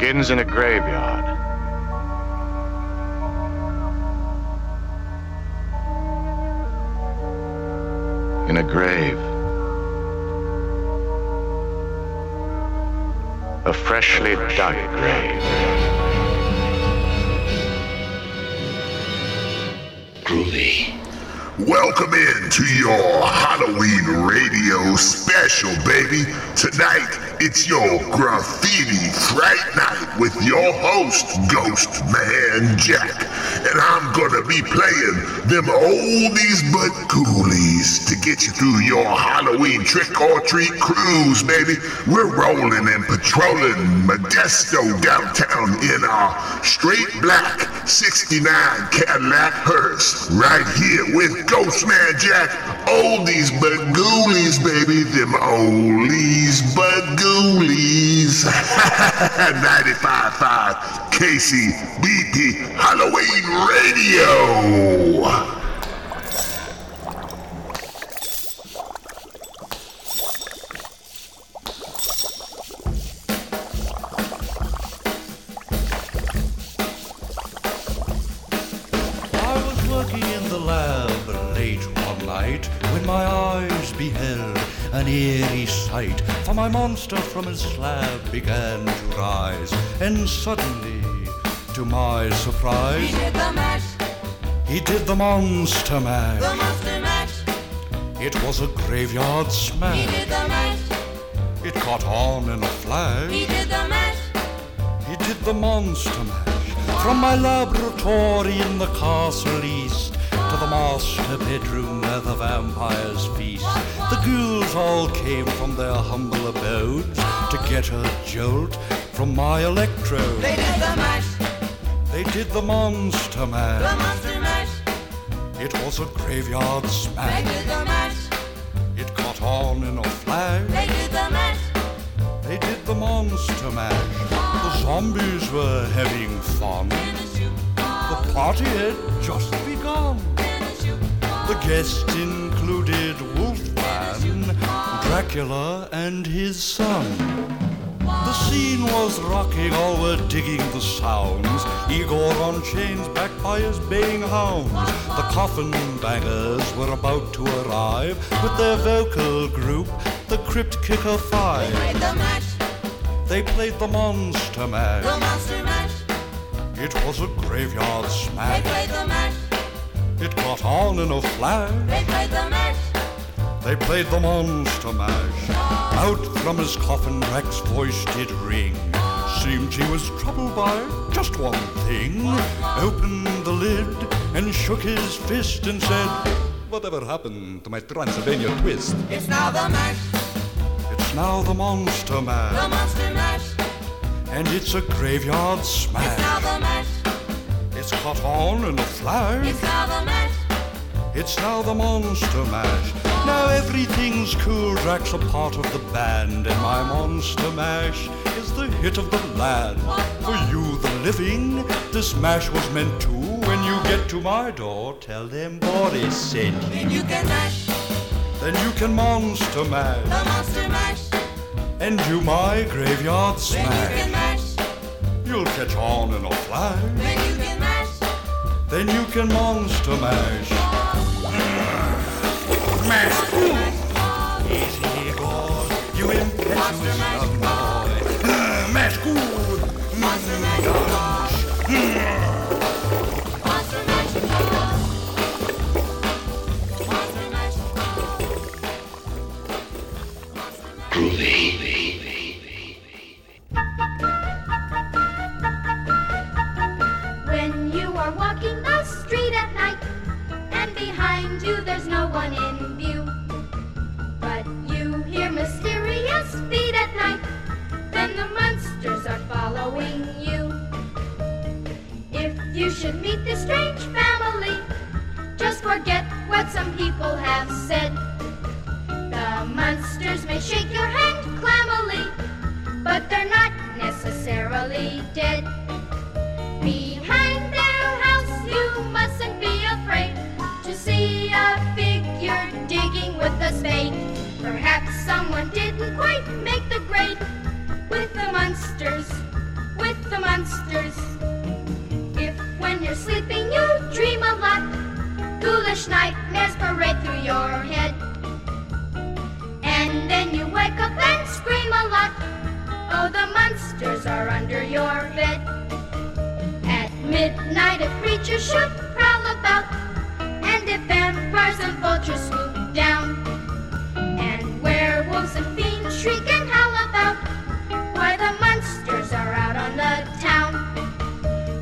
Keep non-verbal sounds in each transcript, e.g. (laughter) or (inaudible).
begins in a graveyard. In a grave. A freshly dug grave. Groovy. Welcome in to your Halloween radio special, baby. Tonight, it's your graffiti fright night with your host, Ghost Man Jack. And I'm gonna be playing them oldies but coolies to get you through your Halloween trick or treat cruise, baby. We're rolling and patrolling Modesto downtown in our straight black 69 Cadillac hearse. Right here with Ghost Man Jack. Oldies but ghoulies, baby. Them oldies but ghoulies. 95.5 KCBP Halloween Radio. Monster from his slab began to rise, and suddenly, to my surprise, He did the mash, he did the monster the monster mash. It was a graveyard smash. He did the mash, It caught on in a flash. he did the mash. He did the monster mash from my laboratory in the castle east to the master bedroom where the vampires feast. The ghouls all came from their humble abodes to get a jolt from my electrode. They did the mash, They did the monster mash. the monster mash. It was a graveyard smash. They did the mash, It caught on in a flash. they did the mash. They did the monster mash. The zombies were having fun. In a shoe, The party had just begun. Guests included Wolfman, Dracula, and his son. The scene was rocking, all were digging the sounds. Igor on chains, backed by his baying hounds. The coffin bangers were about to arrive with their vocal group, the Crypt Kicker Five. They played the mash, They played the Monster the monster mash. It was a graveyard smash. They played the mash, It caught on in a flash. they played the mash. They played the monster mash. Out from his coffin, Drac's voice did ring. Seemed he was troubled by just one thing. Opened the lid and shook his fist and said, Whatever happened to my Transylvania twist? It's now the mash, It's now the monster mash. the monster mash. And it's a graveyard smash. It's caught on in a flash. it's now the mash. It's now the monster mash. Now everything's cool. Drac's a part of the band, and my monster mash is the hit of the land. For you, the living, this mash was meant to. When you get to my door, tell them Boris sent you. Then you can mash, Then you can monster mash the monster mash. and do my graveyard smash. Then you can mash, You'll catch on in a flash. Then you can monster mash. Mash. Easy, Igor. You impetuous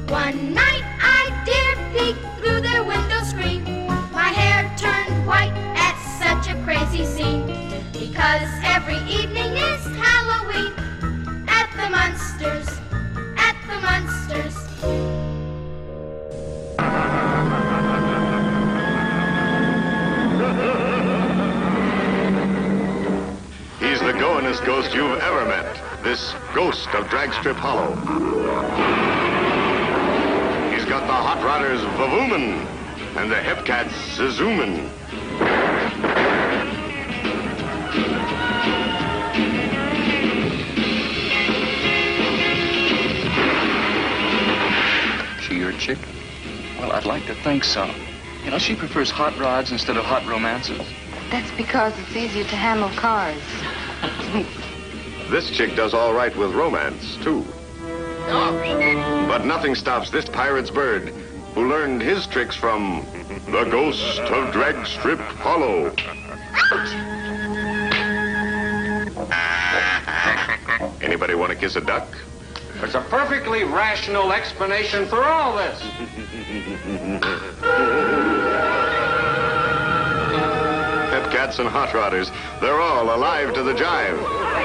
One night I dared peek through their window screen. My hair turned white at such a crazy scene. Because every evening is Halloween at the monsters, at the monsters. He's the goingest ghost you've ever met. This ghost of Dragstrip Hollow. He's got the Hot Rodders Vavoomin and the Hepcats Zazoomin. She your chick? Well, I'd like to think so. You know, she prefers hot rods instead of hot romances. That's because it's easier to handle cars. This chick does all right with romance, too. But nothing stops this pirate's bird, who learned his tricks from the ghost of Dragstrip Hollow. (laughs) Anybody want to kiss a duck? There's a perfectly rational explanation for all this. Hepcats and hot rodders, they're all alive to the jive.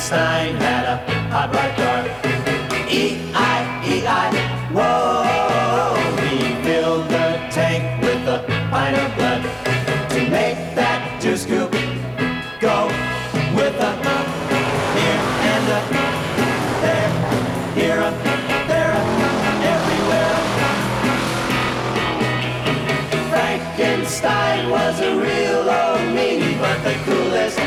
Frankenstein had a hot rod car. E-I-E-I, whoa. He filled the tank with a pint of blood to make that juice scoop go with a here and a there, here a there, a everywhere. Frankenstein was a real old meanie, but the coolest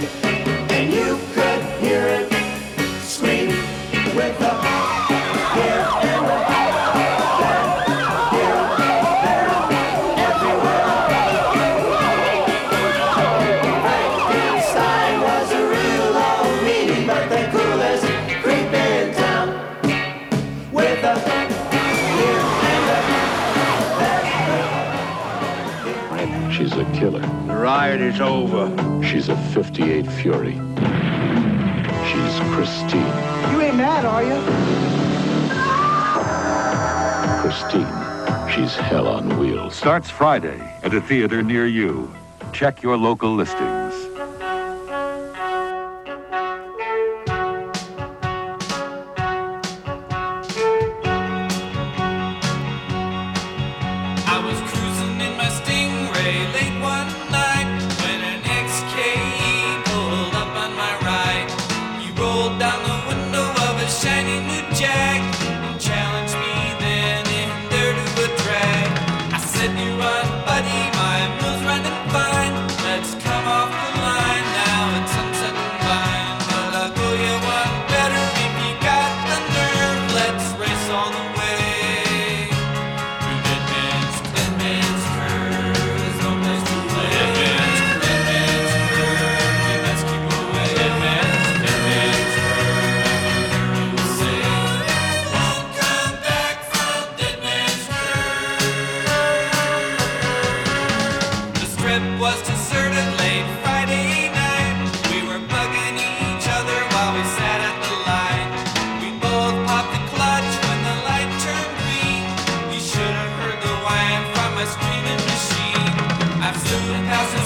chasing him, and you could hear him scream with a here and a there, here, there, everywhere. Frankenstein was a real old meanie, but the coolest creep in town. With a here and a She's a killer. The riot is over. She's a 58 Fury. She's Christine. You ain't mad, are you? Christine. She's hell on wheels. Starts Friday at a theater near you. Check your local listings. Nothing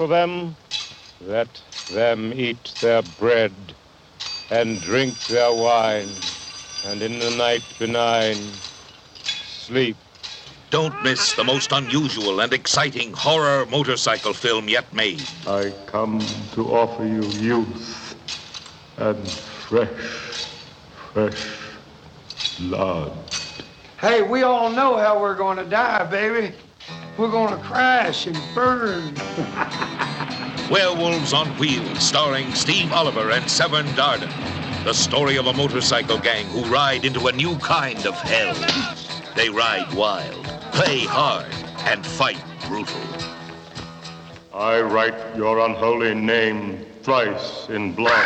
for them, let them eat their bread and drink their wine, and in the night benign, sleep. Don't miss the most unusual and exciting horror motorcycle film yet made. I come to offer you youth and fresh, fresh blood. Hey, we all know how we're going to die, baby. We're going to crash and burn. (laughs) Werewolves on Wheels, starring Steve Oliver and Severn Darden. The story of a motorcycle gang who ride into a new kind of hell. They ride wild, play hard, and fight brutal. I write your unholy name thrice in blood.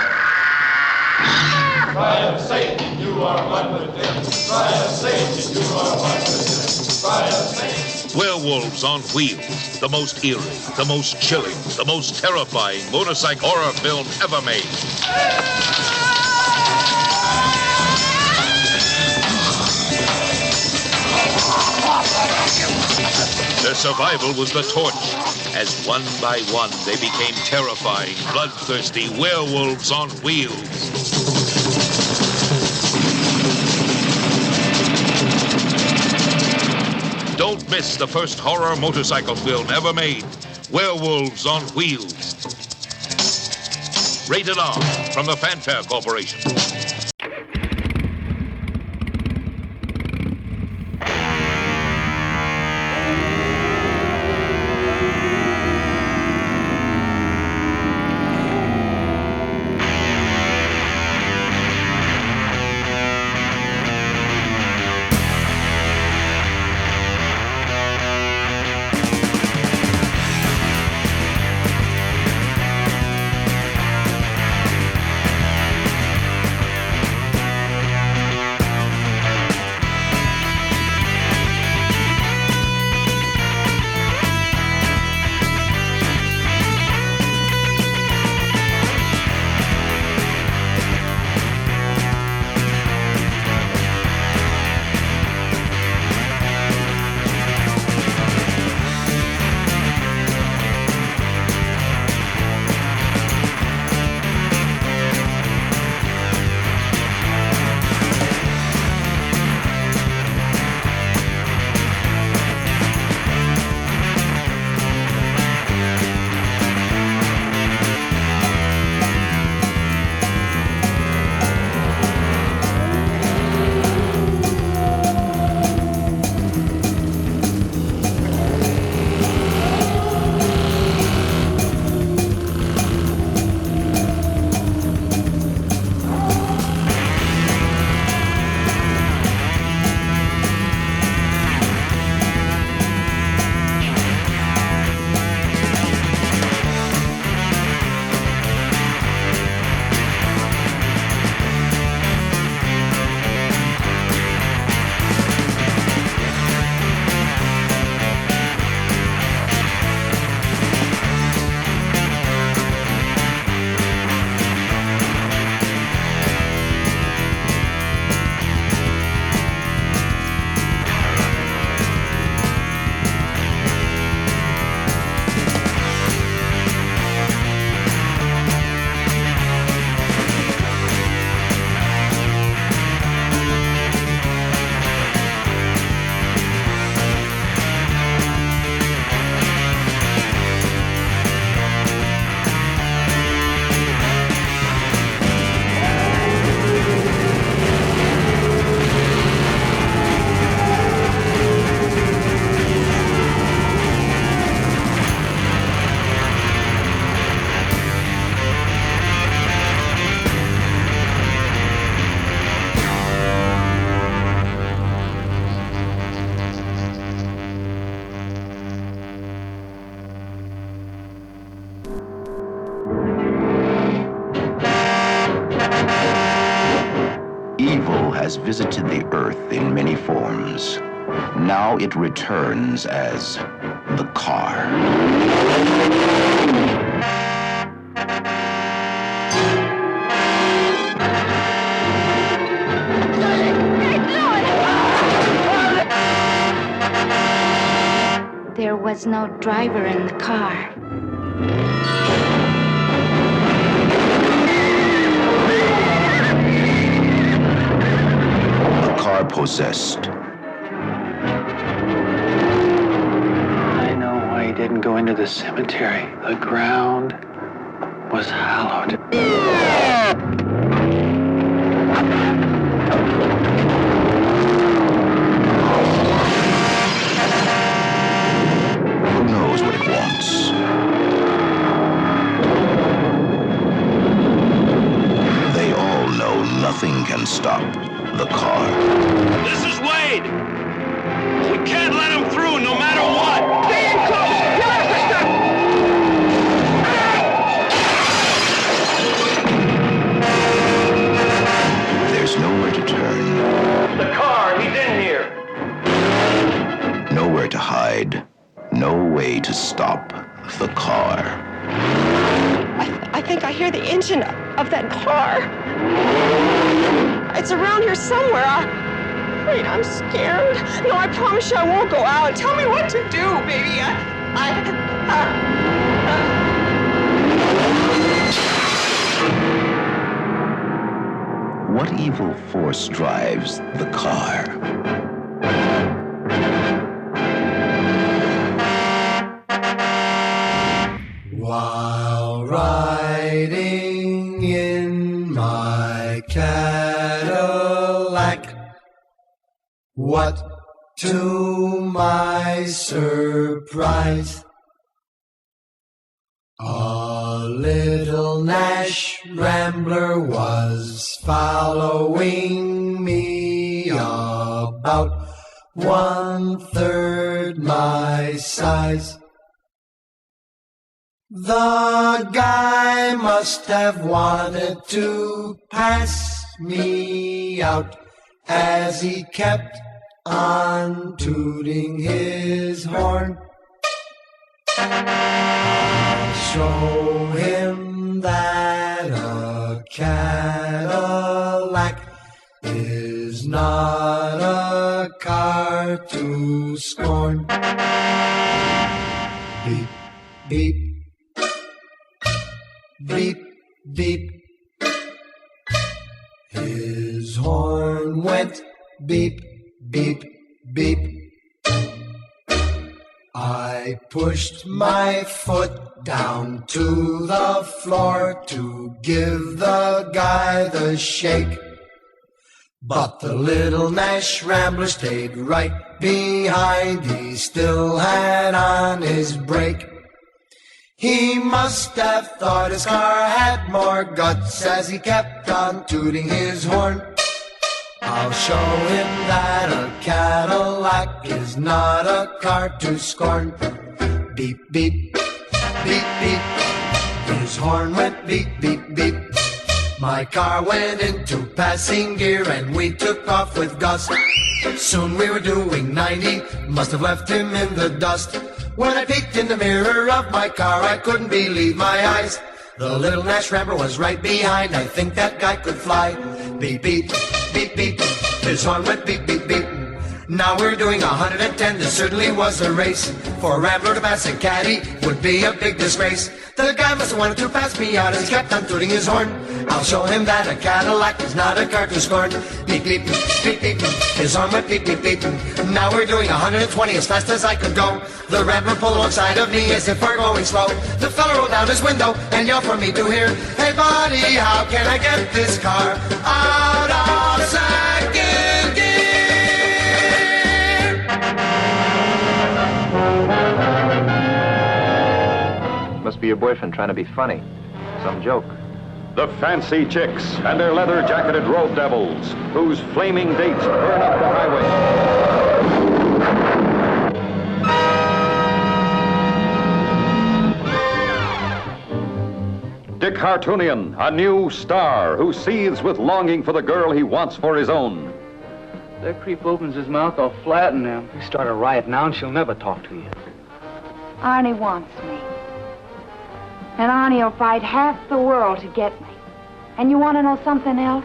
Cry of Satan, you are one with them. Cry of Satan, you are one with them. Cry of Satan. Werewolves on Wheels, the most eerie, the most chilling, the most terrifying motorcycle horror film ever made. Their survival was the torch, as one by one they became terrifying, bloodthirsty werewolves on wheels. Don't miss the first horror motorcycle film ever made, Werewolves on Wheels. Rated R from the Fanfare Corporation. Visited the earth in many forms. Now it returns as the car. There was no driver in the car. Possessed. I know why he didn't go into the cemetery. The ground was hallowed. Who knows what it wants? They all know nothing can stop I'm scared. No, I promise you I won't go out. Tell me what to do, baby. I, I, I. What evil force drives the car? To my surprise, a little Nash Rambler was following me about one third my size. The guy must have wanted to pass me out as he kept on tooting his horn. I'll show him that a Cadillac is not a car to scorn. Beep, beep, beep, beep. His horn went beep, beep, beep. I pushed my foot down to the floor to give the guy the shake. But the little Nash Rambler stayed right behind. He still had on his brake. He must have thought his car had more guts as he kept on tooting his horn. I'll show him that a Cadillac is not a car to scorn. Beep, beep, beep, beep. His horn went beep, beep, beep. My car went into passing gear and we took off with gust. Soon we were doing 90, must have left him in the dust. When I peeked in the mirror of my car, I couldn't believe my eyes. The little Nash Rambler was right behind. I think that guy could fly. Beep, beep, beep, beep. His horn went beep, beep, beep. Now we're doing 110. This certainly was a race. For a Rambler to pass a caddy would be a big disgrace. The guy must have wanted to pass me out as he kept on tooting his horn. I'll show him that a Cadillac is not a car to scorn. Beep, beep, beep, beep. His horn went beep, beep, beep. Now we're doing 120 as fast as I could go. The Rambler pulled alongside of me as if we're going slow. The fella rolled down his window and yelled for me to hear, Hey buddy, how can I get this car out of second be your boyfriend trying to be funny. Some joke. The fancy chicks and their leather jacketed road devils, whose flaming dates burn up the highway. Dick Hartunian, a new star who seethes with longing for the girl he wants for his own. that creep opens his mouth, I'll flatten him. You start a riot now and she'll never talk to you. Arnie wants me. And Arnie will fight half the world to get me. And you want to know something else?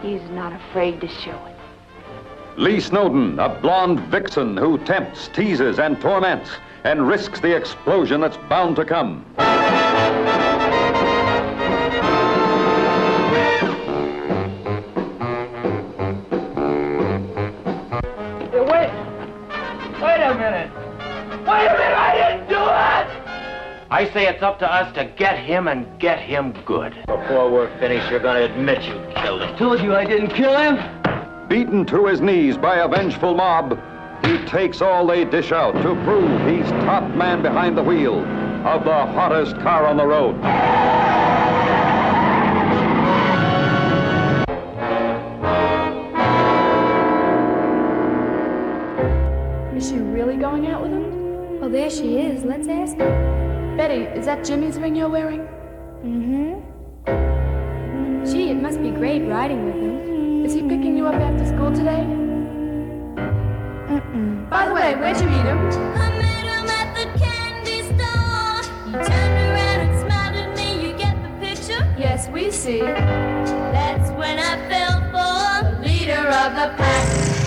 He's not afraid to show it. Leigh Snowden, a blonde vixen who tempts, teases, and torments, and risks the explosion that's bound to come. I say it's up to us to get him and get him good. Before we're finished, you're gonna admit you killed him. Told you I didn't kill him. Beaten to his knees by a vengeful mob, he takes all they dish out to prove he's top man behind the wheel of the hottest car on the road. Is she really going out with him? Well, there she is. Let's ask her. Betty, is that Jimmy's ring you're wearing? Mm-hmm. Gee, it must be great riding with him. Is he picking you up after school today? Mm-mm. By the way, where'd you meet him? I met him at the candy store. He turned around and smiled at me. You get the picture? Yes, we see. That's when I fell for the leader of the pack.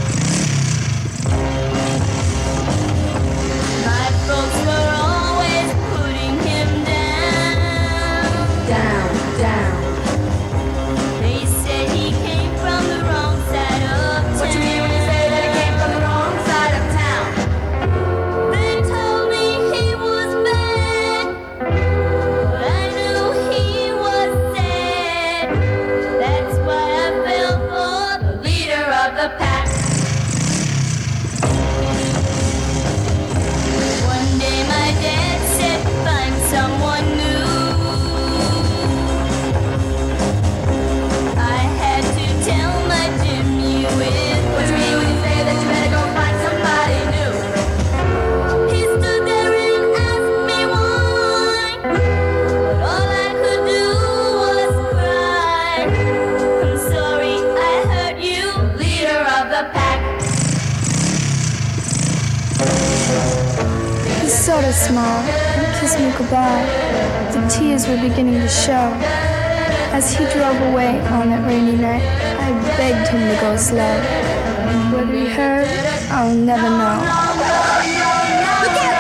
Were beginning to show. As he drove away on that rainy night, I begged him to go slow. Whether he heard, I'll never know. Look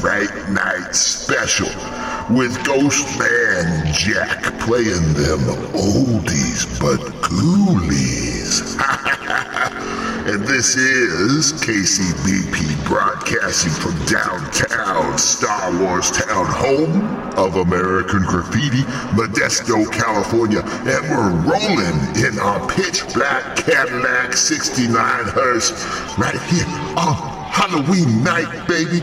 Fright Night special with Ghostman Jack playing them oldies but ghoulies. (laughs) and this is KCBP broadcasting from downtown Star Wars Town, home of American Graffiti, Modesto, California. And we're rolling in our pitch black Cadillac 69 hearse right here on Halloween night, baby.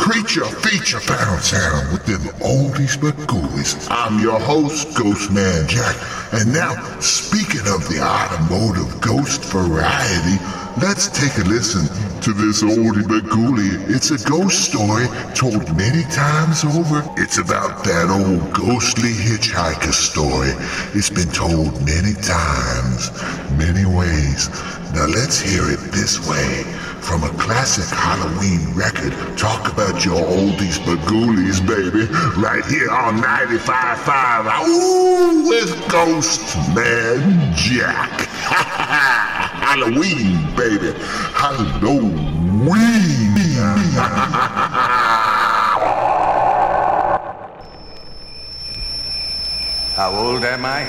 Creature feature found sound with them oldies but ghoulies. I'm your host, Ghostman Jack. And now, speaking of the automotive ghost variety, let's take a listen to this oldie but ghoulie. It's a ghost story told many times over. It's about that old ghostly hitchhiker story. It's been told many times, many ways. Now let's hear it this way from a classic Halloween record. Talk about your oldies but ghoulies, baby. Right here on 95.5. Ooh, with Ghost Man Jack. (laughs) Halloween, baby. Halloween. How old am I?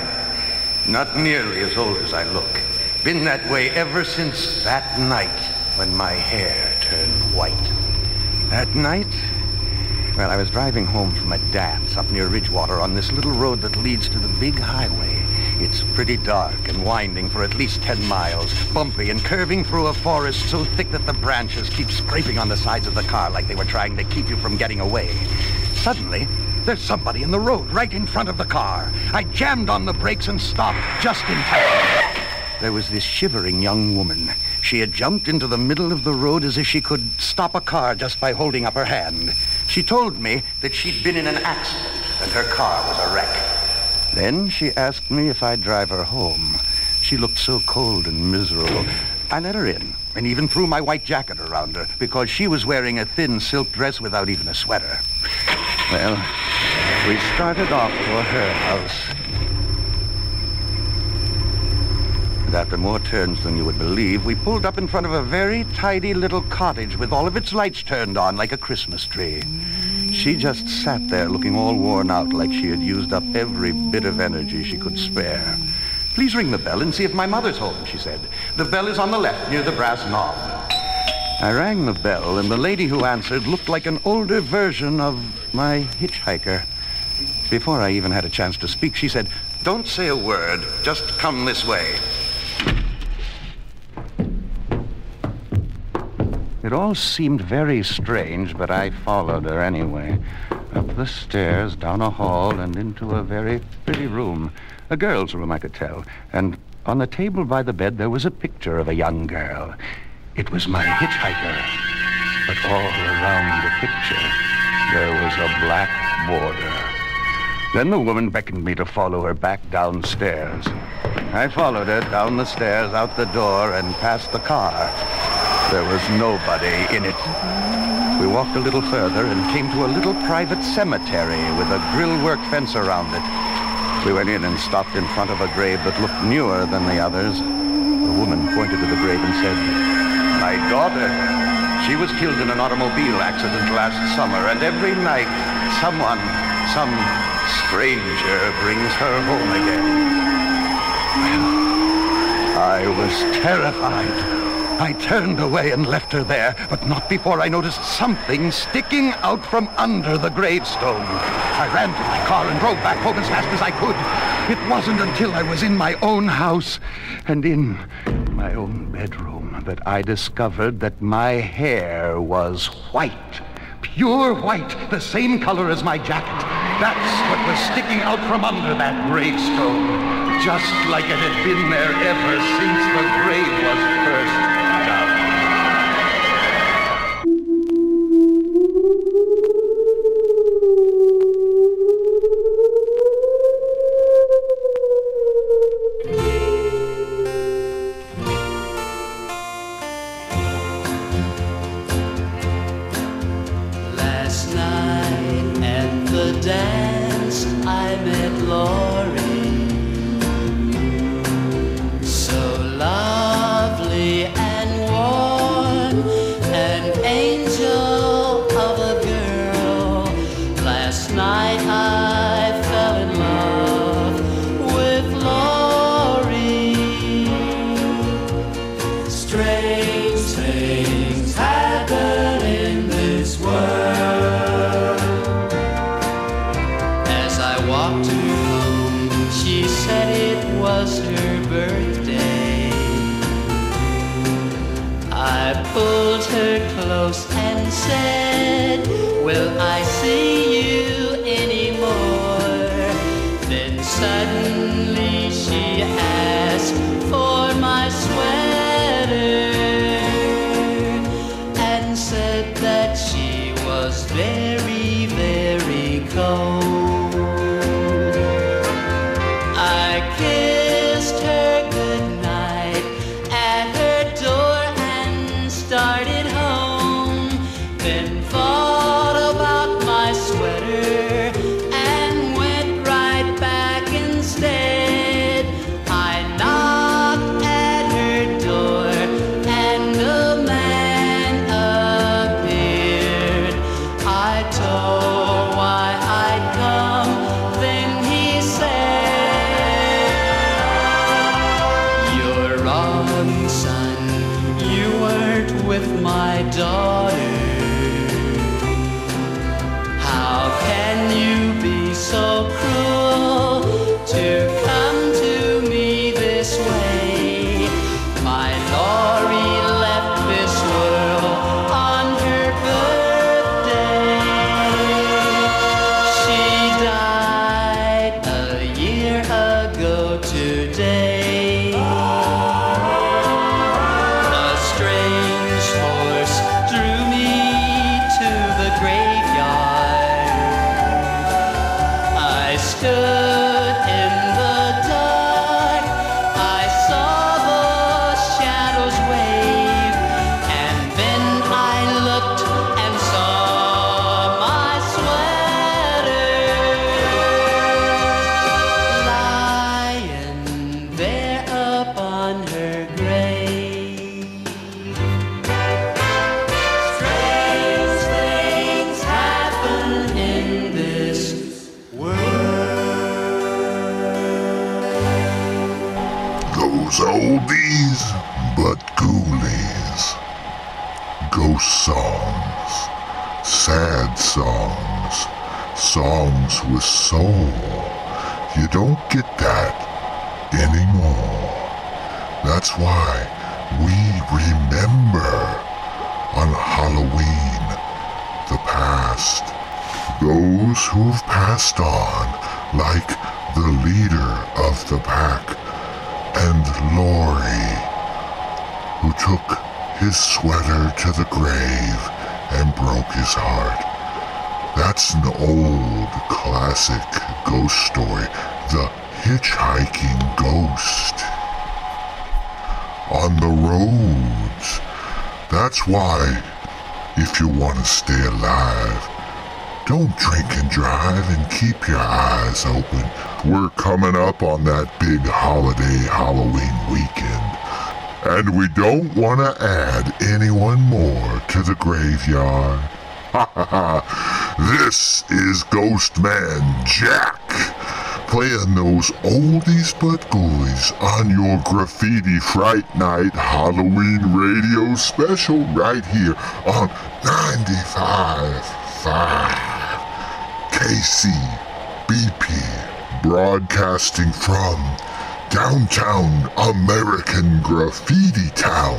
Not nearly as old as I look. Been that way ever since that night when my hair turned white. That night? Well, I was driving home from a dance up near Ridgewater on this little road that leads to the big highway. It's pretty dark and winding for at least 10 miles, bumpy and curving through a forest so thick that the branches keep scraping on the sides of the car like they were trying to keep you from getting away. Suddenly, there's somebody in the road right in front of the car. I jammed on the brakes and stopped just in time. There was this shivering young woman. She had jumped into the middle of the road as if she could stop a car just by holding up her hand. She told me that she'd been in an accident and her car was a wreck. Then she asked me if I'd drive her home. She looked so cold and miserable. I let her in and even threw my white jacket around her because she was wearing a thin silk dress without even a sweater. Well, we started off for her house. And after more turns than you would believe, we pulled up in front of a very tidy little cottage with all of its lights turned on like a Christmas tree. She just sat there looking all worn out like she had used up every bit of energy she could spare. Please ring the bell and see if my mother's home, she said. The bell is on the left near the brass knob. I rang the bell, and the lady who answered looked like an older version of my hitchhiker. Before I even had a chance to speak, she said, Don't say a word. Just come this way. It all seemed very strange, but I followed her anyway. Up the stairs, down a hall, and into a very pretty room. A girl's room, I could tell. And on the table by the bed, there was a picture of a young girl. It was my hitchhiker. But all around the picture, there was a black border. Then the woman beckoned me to follow her back downstairs. I followed her down the stairs, out the door, and past the car. There was nobody in it. We walked a little further and came to a little private cemetery with a grillwork fence around it. We went in and stopped in front of a grave that looked newer than the others. The woman pointed to the grave and said, My daughter. She was killed in an automobile accident last summer, and every night someone, some stranger, brings her home again. Well, I was terrified. I turned away and left her there, but not before I noticed something sticking out from under the gravestone. I ran to my car and drove back home as fast as I could. It wasn't until I was in my own house and in my own bedroom that I discovered that my hair was white. Pure white, the same color as my jacket. That's what was sticking out from under that gravestone. Just like it had been there ever since the grave was first Sad songs. Songs with soul. You don't get that anymore. That's why we remember on Halloween the past. Those who've passed on, like the leader of the pack, and Laurie, who took his sweater to the grave and broke his heart. That's an old classic ghost story, The Hitchhiking Ghost. On the roads. That's why, if you want to stay alive, don't drink and drive and keep your eyes open. We're coming up on that big holiday Halloween weekend. And we don't want to add anyone more to the graveyard. Ha ha ha! This is Ghost Man Jack playing those oldies but ghoulies on your Graffiti Fright Night Halloween radio special right here on 95.5 KCBP, broadcasting from downtown American Graffiti Town,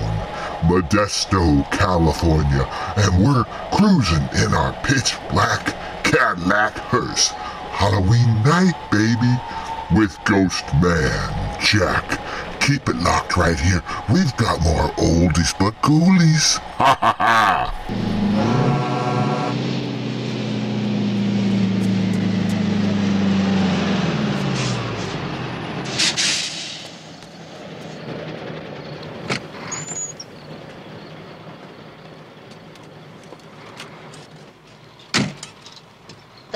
Modesto, California, and we're cruising in our pitch black Cadillac hearse. Halloween night, baby, with Ghost Man Jack. Keep it locked right here. We've got more oldies but ghoulies. Ha ha ha!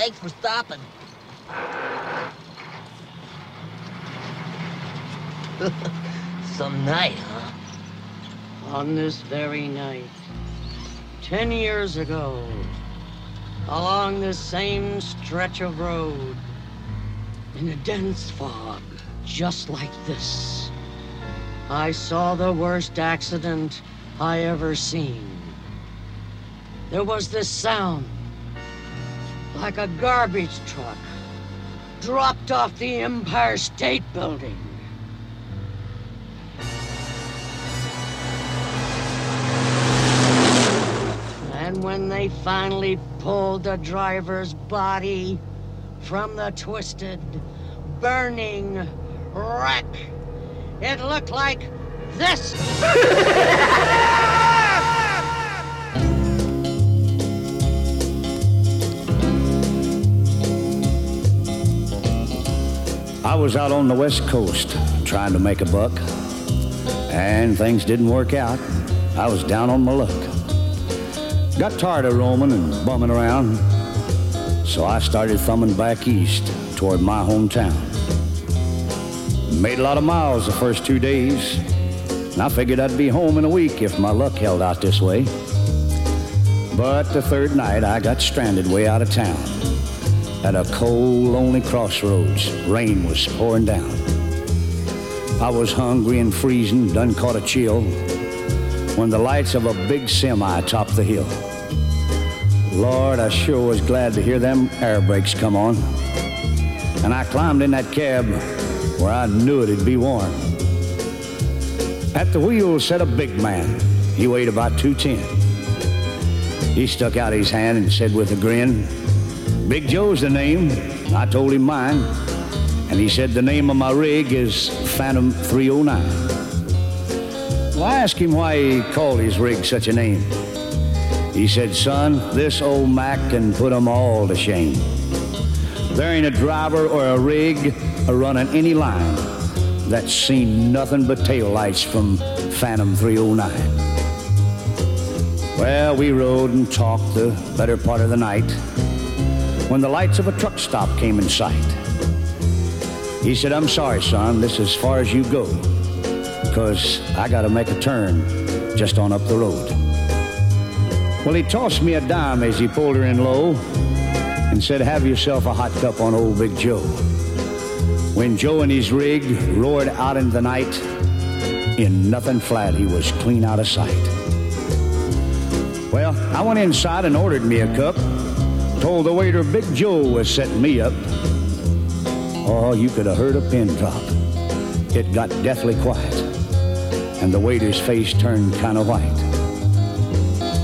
Thanks for stopping. (laughs) Some night, huh? On this very night, ten years ago, along this same stretch of road, in a dense fog, just like this, I saw the worst accident I ever seen. There was this sound, like a garbage truck, dropped off the Empire State Building. And when they finally pulled the driver's body from the twisted, burning wreck, it looked like this. (laughs) was out on the West Coast trying to make a buck, and things didn't work out. I was down on my luck. Got tired of roaming and bumming around, so I started thumbing back east toward my hometown. Made a lot of miles the first two days, and I figured I'd be home in a week if my luck held out this way. But the third night, I got stranded way out of town at a cold, lonely crossroads. Rain was pouring down. I was hungry and freezing, done caught a chill when the lights of a big semi topped the hill. Lord, I sure was glad to hear them air brakes come on. And I climbed in that cab where I knew it'd be warm. At the wheel sat a big man. He weighed about 210. He stuck out his hand and said with a grin, Big Joe's the name. I told him mine. And he said the name of my rig is Phantom 309. Well, I asked him why he called his rig such a name. He said, son, this old Mack can put 'em all to shame. There ain't a driver or a rig a running any line that's seen nothing but taillights from Phantom 309. Well, we rode and talked the better part of the night when the lights of a truck stop came in sight. He said, I'm sorry, son, this is as far as you go, because I got to make a turn just on up the road. Well, he tossed me a dime as he pulled her in low and said, Have yourself a hot cup on old Big Joe. When Joe and his rig roared out into the night, in nothing flat, he was clean out of sight. Well, I went inside and ordered me a cup. Told the waiter Big Joe was setting me up. Oh, you could have heard a pin drop. It got deathly quiet, and the waiter's face turned kind of white.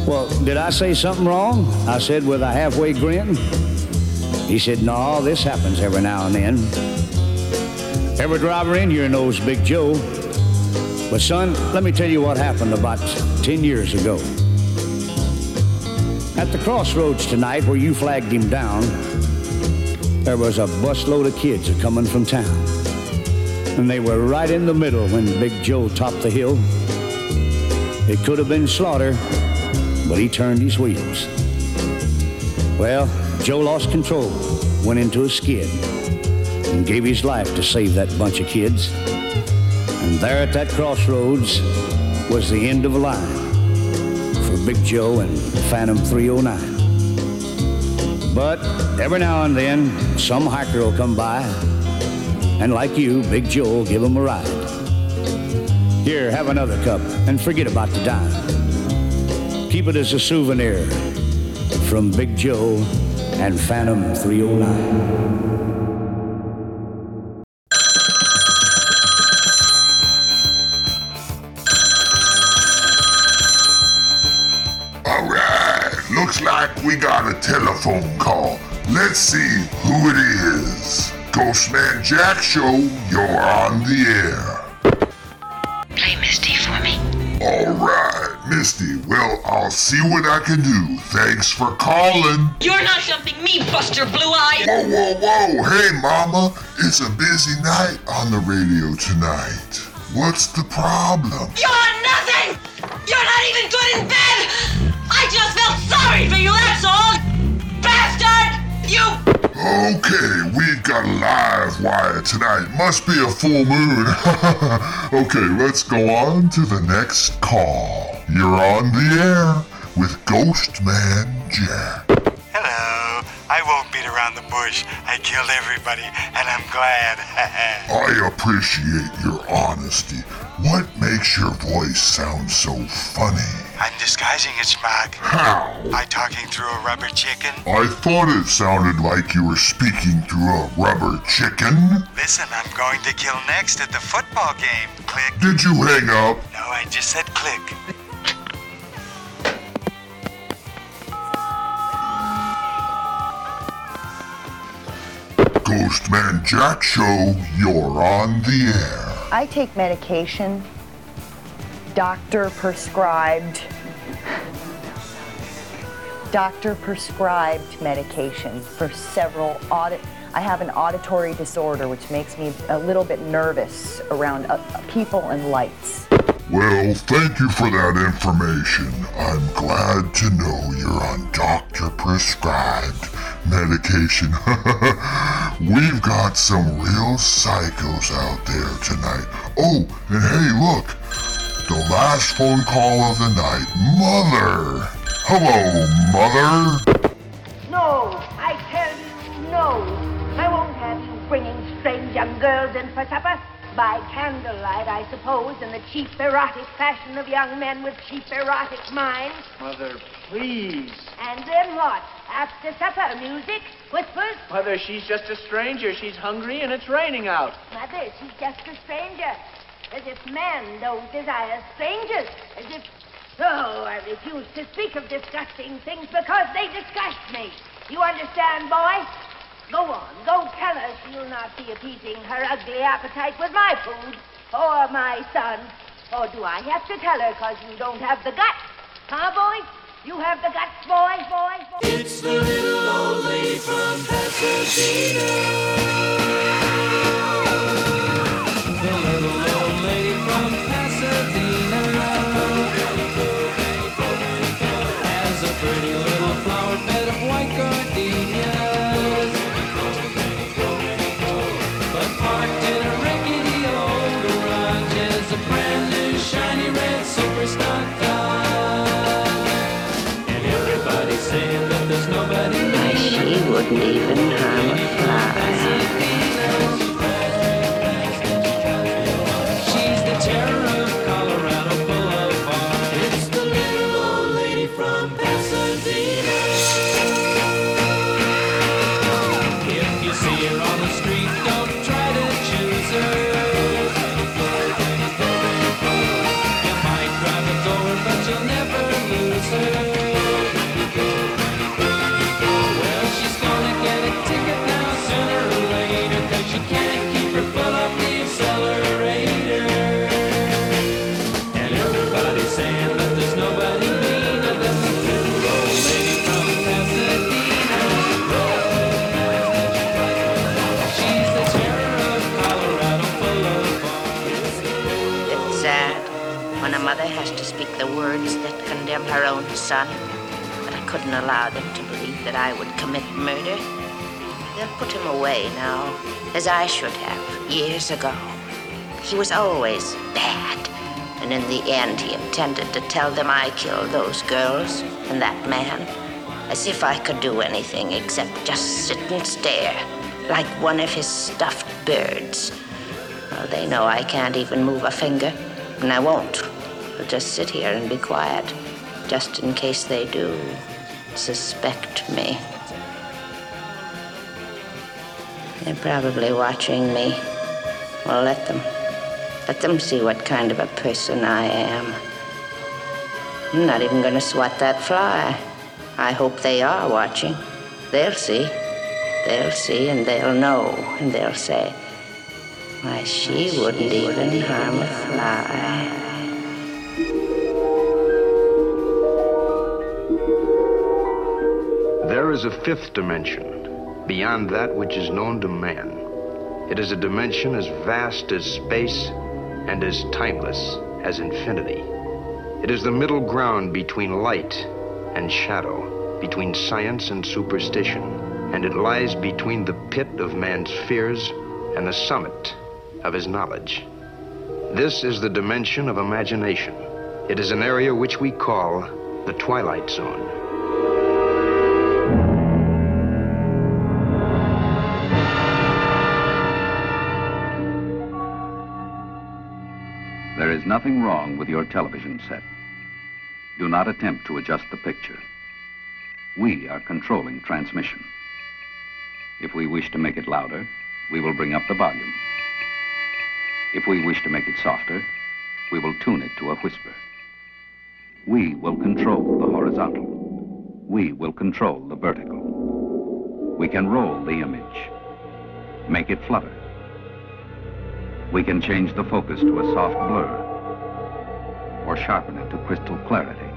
Well, did I say something wrong? I said with a halfway grin. He said, No, this happens every now and then. Every driver in here knows Big Joe. But, son, let me tell you what happened about 10 years ago. At the crossroads tonight where you flagged him down, there was a busload of kids coming from town. And they were right in the middle when Big Joe topped the hill. It could have been slaughter, but he turned his wheels. Well, Joe lost control, went into a skid, and gave his life to save that bunch of kids. And there at that crossroads was the end of a line for Big Joe and Phantom 309. But every now and then, some hiker will come by, and like you, Big Joe will give him a ride. Here, have another cup, and forget about the dime. Keep it as a souvenir from Big Joe and Phantom 309. Let's see who it is. Ghostman Jack Show, you're on the air. Play Misty for me. All right, Misty. Well, I'll see what I can do. Thanks for calling. You're not something me, Buster Blue Eye. Whoa, whoa, whoa. Hey, Mama. It's a busy night on the radio tonight. What's the problem? You're nothing. You're not even good in bed. I just felt sorry for you. That's all. Bastard. You. Okay, we've got a live wire tonight. Must be a full moon. (laughs) okay, let's go on to the next call. You're on the air with Ghost Man Jack. Hello. I won't beat around the bush. I killed everybody, and I'm glad. (laughs) I appreciate your honesty. What makes your voice sound so funny? I'm disguising it, Smog. How? By talking through a rubber chicken. I thought it sounded like you were speaking through a rubber chicken. Listen, I'm going to kill next at the football game. Click. Did you hang up? No, I just said click. Ghostman Jack Show, you're on the air. I take medication, doctor prescribed, doctor prescribed medication for several audit. I have an auditory disorder which makes me a little bit nervous around uh, people and lights. Well, thank you for that information. I'm glad to know you're on doctor prescribed medication. (laughs) We've got some real psychos out there tonight. Oh, and hey, look. The last phone call of the night. Mother. Hello, Mother. No, I tell you, no. I won't have you bringing strange young girls in for supper. By candlelight, I suppose, in the cheap erotic fashion of young men with cheap erotic minds. Mother, please. And then what? After supper, music, whispers. Mother, she's just a stranger. She's hungry and it's raining out. Mother, she's just a stranger. As if men don't desire strangers. As if. Oh, I refuse to speak of disgusting things because they disgust me. You understand, boy? Go on, go tell her she'll not be appeasing her ugly appetite with my food or my son. Or do I have to tell her because you don't have the guts? Huh, boy? You have the guts, boy, boy, boy. It's the little old lady from Pasadena. Wouldn't even harm her own son. But I couldn't allow them to believe that I would commit murder. They'll put him away now, as I should have, years ago. He was always bad. And in the end, he intended to tell them I killed those girls and that man. As if I could do anything except just sit and stare, like one of his stuffed birds. Well, they know I can't even move a finger, and I won't. I'll just sit here and be quiet, just in case they do suspect me. They're probably watching me. Well, let them. Let them see what kind of a person I am. I'm not even going to swat that fly. I hope they are watching. They'll see. They'll see and they'll know and they'll say, why, she wouldn't even harm a fly. Is a fifth dimension, beyond that which is known to man. It is a dimension as vast as space and as timeless as infinity. It is the middle ground between light and shadow, between science and superstition, and it lies between the pit of man's fears and the summit of his knowledge. This is the dimension of imagination. It is an area which we call the Twilight Zone. Nothing wrong with your television set. Do not attempt to adjust the picture. We are controlling transmission. If we wish to make it louder, we will bring up the volume. If we wish to make it softer, we will tune it to a whisper. We will control the horizontal. We will control the vertical. We can roll the image, make it flutter. We can change the focus to a soft blur or sharpen it to crystal clarity.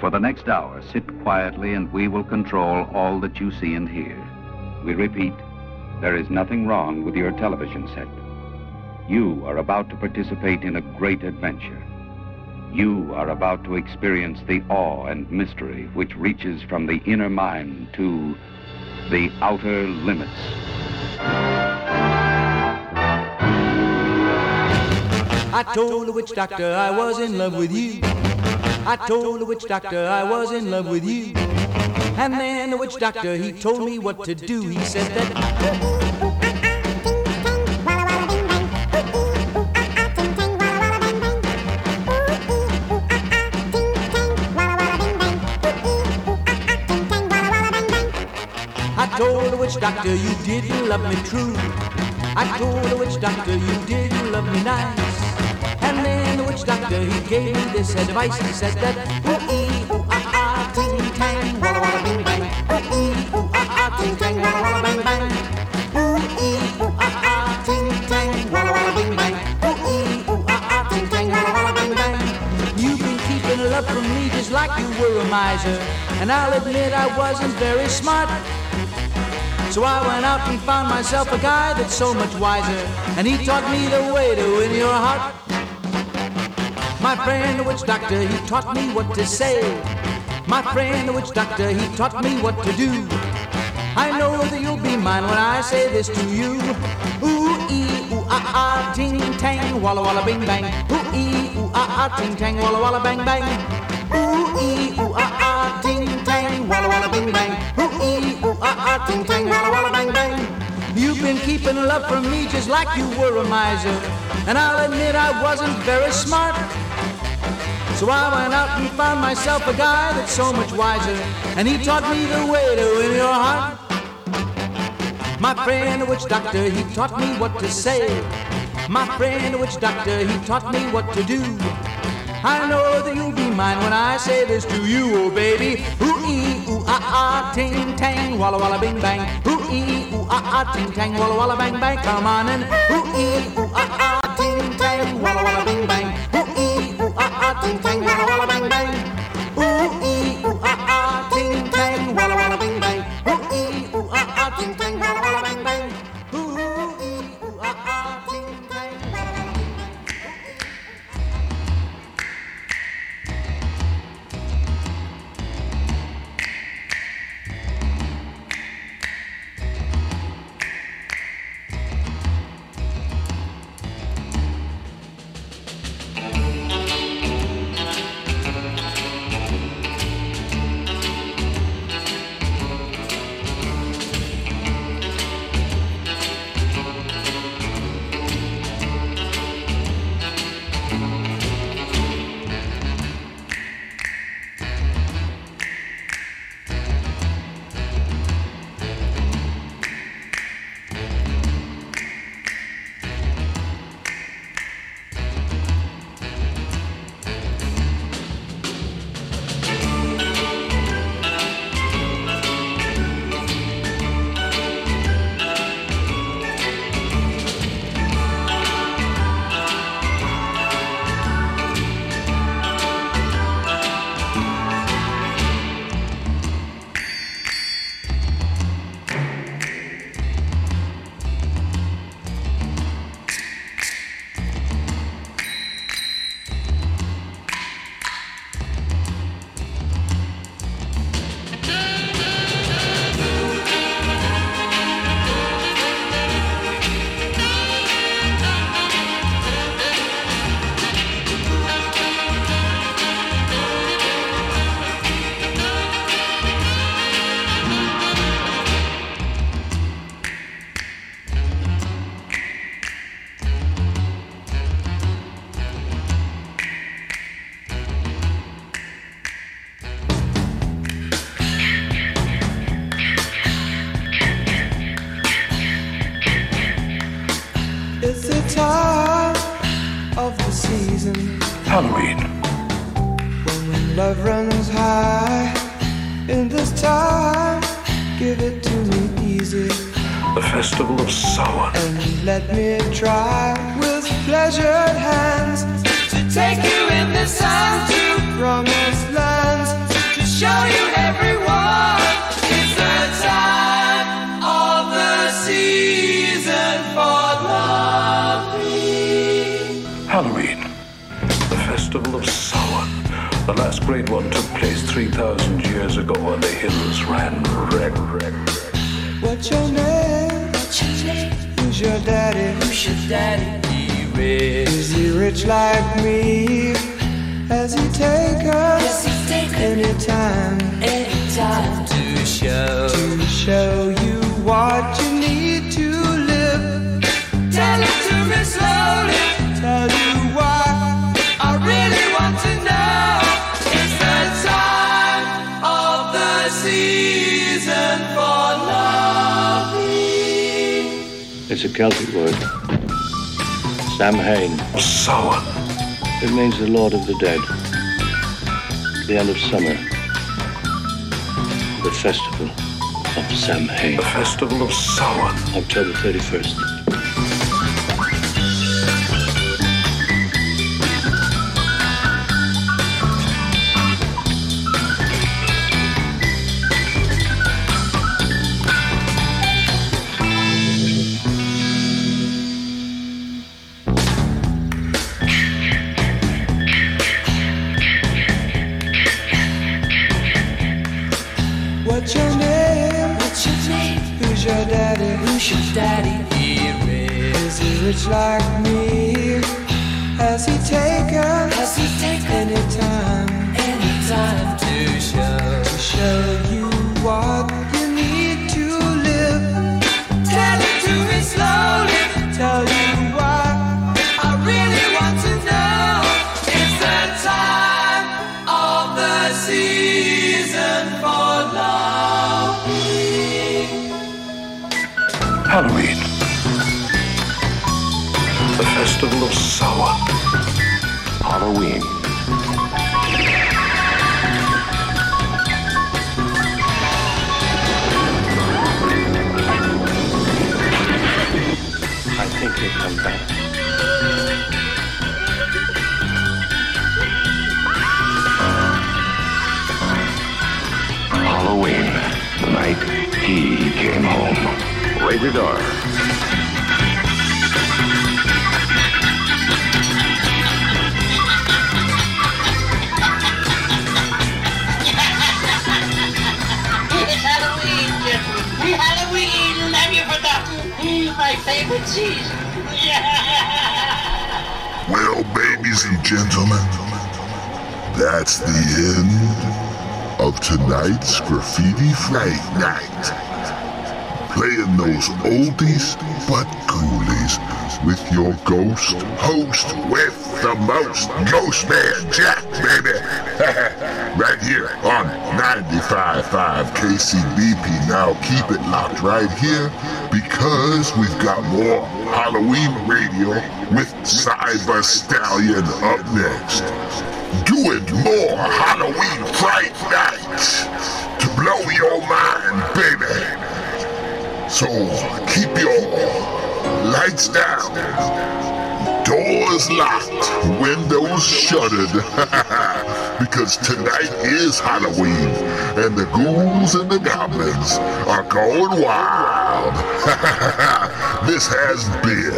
For the next hour, sit quietly and we will control all that you see and hear. We repeat, there is nothing wrong with your television set. You are about to participate in a great adventure. You are about to experience the awe and mystery which reaches from the inner mind to the outer limits. I told the witch doctor I was in love with you. I told the witch doctor I was in love with you. And then the witch doctor, he told me what to do. He said that. I told the witch doctor you didn't love me true. I told the witch doctor you didn't love me nice. Witch doctor he gave me this advice. He said that ooh ee ooh ah ah ting tang walla walla bing bang. Ooh ee ooh ah ah ting tang walla walla bang bang. Ooh ee ooh ah ah ting tang walla walla bing bang. Ooh ee ooh ah ah ting tang walla walla bang bang. You've been keeping love from me just like you were a miser. And I'll admit I wasn't very smart. So I went out and found myself a guy that's so much wiser. And he taught me the way to win your heart. My friend, the witch doctor, he taught me what to say. My friend, the witch doctor, he taught me what to do. I know that you'll be mine when I say this to you. Ooh, ee, ooh, ah, ah, ting, tang, walla, walla, bing, bang. Ooh, ee, ooh, ah, ah, ting, tang, walla, walla, bang, bang. Ooh, ee, ooh, ah, ah, ting, tang, walla, walla, bing, bang. Ooh, ee, ooh, ah, ah, ting, tang, walla, walla, bang, bang. You've been keeping love from me just like you were a miser. And I'll admit I wasn't very smart. So I went out and found myself a guy that's so much wiser. And he taught me the way to win your heart. My friend, the witch doctor, he taught me what to say. My friend, the witch doctor, he taught me what to do. I know that you'll be mine when I say this to you, oh baby. Ooh ee ooh ah ah ting tang walla walla bing bang. Ooh ee ooh ah ah ting tang walla walla bang bang. Come on and ooh ee ooh ah ah ting tang walla walla bing bang. Ting tang walla walla bang bang. Ooh ee ooh ah ah ting tang walla walla bing bang. Ooh ee ooh ah ah ting tang walla walla It's a Celtic word. Samhain. Samhain. It means the Lord of the Dead. The end of summer. The festival of Samhain. The festival of Samhain. October 31st. Well, babies and gentlemen, that's the end of tonight's Graffiti Fright Night. Playing those oldies but ghoulies with your ghost host with the most, Ghost Man Jack, baby. (laughs) right here on 95.5 KCBP. Now keep it locked right here because we've got more Halloween radio with Cyber Stallion up next. Doing more Halloween Fright Nights to blow your mind, baby. So keep your lights down, doors locked, windows shuttered, (laughs) because tonight is Halloween and the ghouls and the goblins are going wild. (laughs) this has been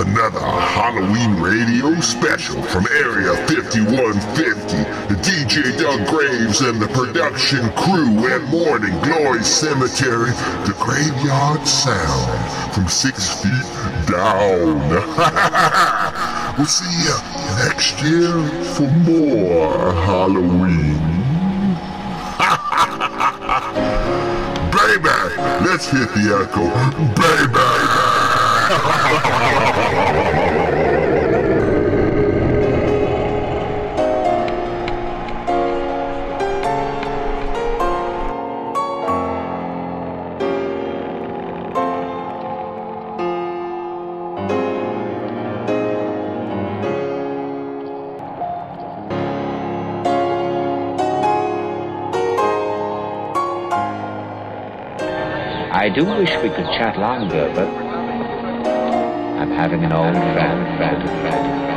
another Halloween radio special from Area 5150, the DJ Doug Graves and the production crew at Morning Glory Cemetery, the graveyard sound from six feet down. (laughs) we'll see you next year for more Halloween. Baby, let's hit the echo. Baby. (laughs) do wish we could chat longer, but I'm having an old friend, friend, friend.